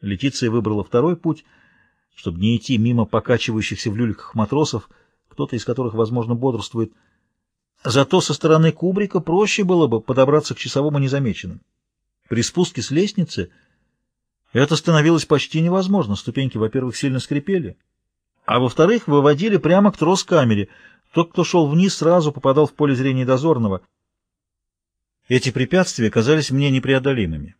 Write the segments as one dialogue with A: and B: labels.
A: Летиция выбрала второй путь, чтобы не идти мимо покачивающихся в люльках матросов, кто-то из которых, возможно, бодрствует. Зато со стороны кубрика проще было бы подобраться к часовому незамеченным. При спуске с лестницы это становилось почти невозможно. Ступеньки, во-первых, сильно скрипели, а во-вторых, выводили прямо к трос-камере. Тот, кто шел вниз, сразу попадал в поле зрения дозорного. Эти препятствия казались мне непреодолимыми.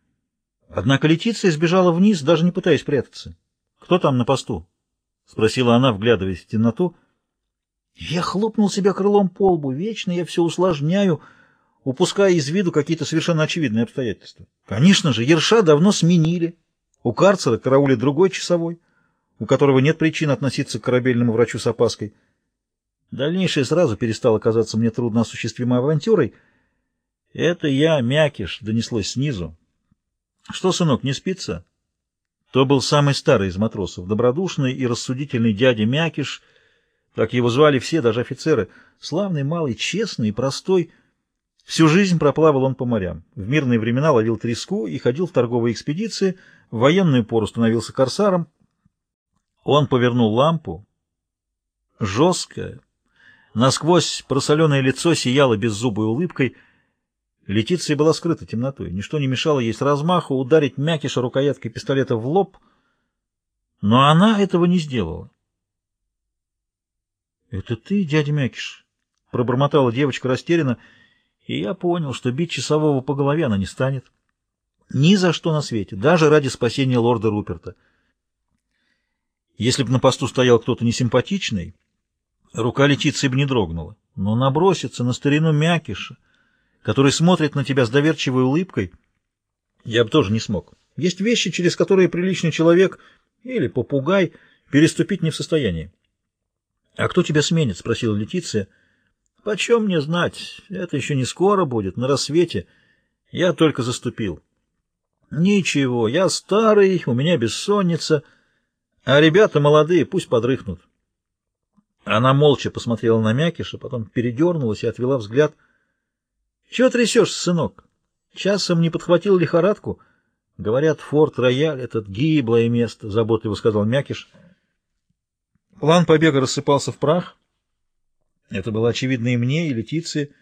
A: Однако Летиция сбежала вниз, даже не пытаясь прятаться. «Кто там на посту?» — спросила она, вглядываясь в темноту. Я хлопнул себя крылом по лбу. Вечно я все усложняю, упуская из виду какие-то совершенно очевидные обстоятельства. Конечно же, Ерша давно сменили. У карцера караулит другой часовой, у которого нет причин относиться к корабельному врачу с опаской. Дальнейшее сразу перестало казаться мне трудноосуществимой авантюрой. «Это я, Мякиш», — донеслось снизу. «Что, сынок, не спится?» То был самый старый из матросов, добродушный и рассудительный дядя Мякиш, так его звали все, даже офицеры. Славный, малый, честный и простой. Всю жизнь проплавал он по морям. В мирные времена ловил треску и ходил в торговые экспедиции, в военную пору становился корсаром. Он повернул лампу. Жесткое, насквозь просоленное лицо сияло беззубой улыбкой — Летиция была скрыта темнотой. Ничто не мешало ей с размаху ударить мякиша рукояткой пистолета в лоб, но она этого не сделала. — Это ты, дядя Мякиш? — пробормотала девочка растерянно, и я понял, что бить часового по голове она не станет. Ни за что на свете, даже ради спасения лорда Руперта. Если бы на посту стоял кто-то несимпатичный, рука Летиции бы не дрогнула, но наброситься на старину Мякиша — который смотрит на тебя с доверчивой улыбкой, я бы тоже не смог. Есть вещи, через которые приличный человек или попугай переступить не в состоянии. — А кто тебя сменит? — спросила Летиция. — Почем мне знать? Это еще не скоро будет, на рассвете. Я только заступил. — Ничего, я старый, у меня бессонница, а ребята молодые, пусть подрыхнут. Она молча посмотрела на Мякиша, потом передернулась и отвела взгляд — чего трясешься, сынок? Часом не подхватил лихорадку? Говорят, форт-рояль — этот гиблое место, — заботливо сказал Мякиш. План побега рассыпался в прах. Это было очевидно и мне, и Летиции.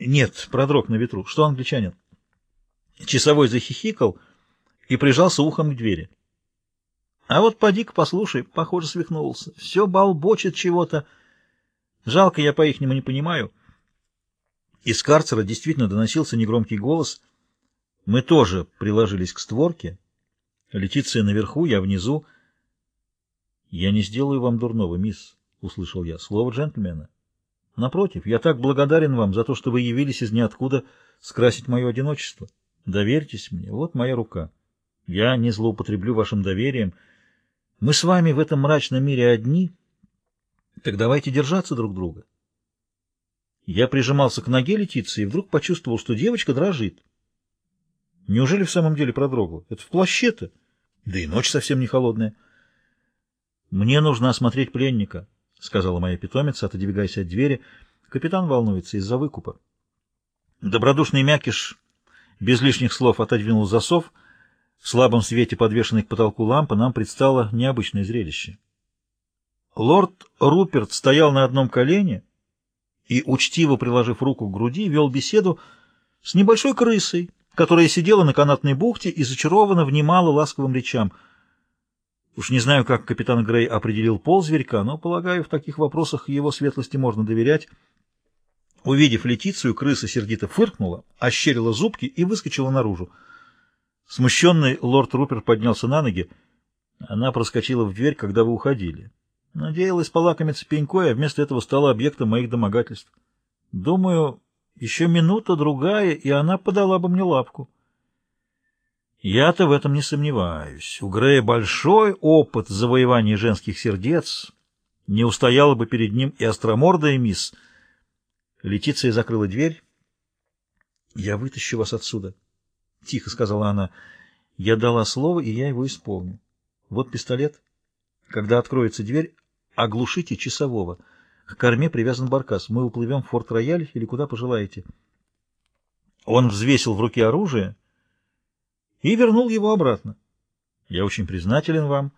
A: Нет, продрог на ветру. Что англичанин? Часовой захихикал и прижался ухом к двери. А вот поди-ка послушай, похоже, свихнулся. Все болбочет чего-то. Жалко, я по-ихнему не понимаю. — из карцера действительно доносился негромкий голос. Мы тоже приложились к створке. Летиция наверху, я внизу. — Я не сделаю вам дурного, мисс, — услышал я. Слово джентльмена. Напротив, я так благодарен вам за то, что вы явились из ниоткуда скрасить мое одиночество. Доверьтесь мне, вот моя рука. Я не злоупотреблю вашим доверием. Мы с вами в этом мрачном мире одни, так давайте держаться друг друга. Я прижимался к ноге Летиции и вдруг почувствовал, что девочка дрожит. Неужели в самом деле продрогла? Это в плаще-то. Да и ночь совсем не холодная. «Мне нужно осмотреть пленника», — сказала моя питомица, отодвигаясь от двери. Капитан волнуется из-за выкупа. Добродушный мякиш без лишних слов отодвинул засов. В слабом свете, подвешенной к потолку лампы, нам предстало необычное зрелище. Лорд Руперт стоял на одном колене, и, учтиво приложив руку к груди, вел беседу с небольшой крысой, которая сидела на канатной бухте и зачарованно внимала ласковым речам. Уж не знаю, как капитан Грей определил пол зверька, но, полагаю, в таких вопросах его светлости можно доверять. Увидев Летицию, крыса сердито фыркнула, ощерила зубки и выскочила наружу. Смущенный лорд Рупер поднялся на ноги. Она проскочила в дверь, когда вы уходили. Надеялась полакомиться пенькой, а вместо этого стала объектом моих домогательств. Думаю, еще минута-другая, и она подала бы мне лапку. Я-то в этом не сомневаюсь. У Грея большой опыт завоевания женских сердец. Не устояла бы перед ним и остромордая мисс. Летиция закрыла дверь. — Я вытащу вас отсюда, — тихо сказала она. Я дала слово, и я его исполню. Вот пистолет. Когда откроется дверь, Оглушите часового. К корме привязан баркас. Мы уплывем в Форт-Рояль или куда пожелаете. Он взвесил в руке оружие и вернул его обратно. Я очень признателен вам.